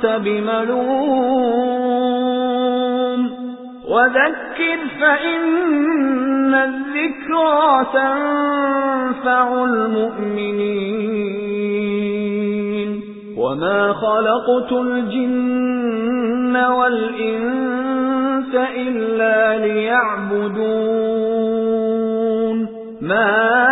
بِمَلُومٍ. وَذَكِّرْ فَإِنَّ الذِّكْرَى تَنفَعُ الْمُؤْمِنِينَ. وَمَا خَلَقْتُ الْجِنَّ وَالْإِنسَ إِلَّا لِيَعْبُدُونِ. مَا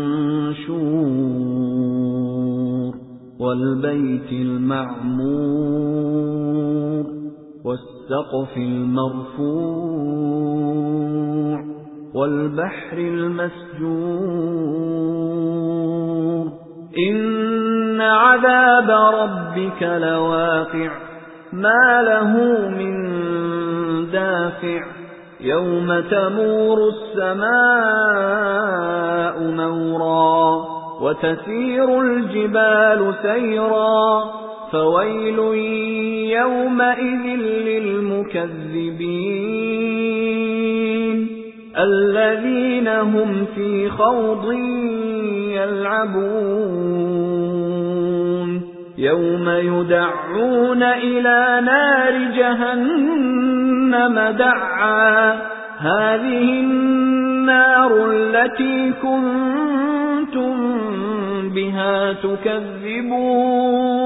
مَّنشُورٍ وَالْبَيْتِ الْمَعْمُورِ وَالسَّقْفِ الْمَرْفُوعِ وَالْبَحْرِ الْمَسْجُورِ إِنَّ عَذَابَ رَبِّكَ لَوَاقِعٌ مَا لَهُ مِن دَافِعٍ يَوْمَ تَمُورُ السَّمَاءُ مَوْرًا وَتَسِيرُ الْجِبَالُ سَيْرًا فَوَيْلٌ يَوْمَئِذٍ لِّلْمُكَذِّبِينَ الَّذِينَ هُمْ فِي خَوْضٍ يَلْعَبُونَ يَوْمَ يُدَعُّونَ إِلَى نَارِ جَهَنَّمَ دَعًّا. هَذِهِ النَّارُ الَّتِي كُنتُم بِهَا تُكَذِّبُونَ.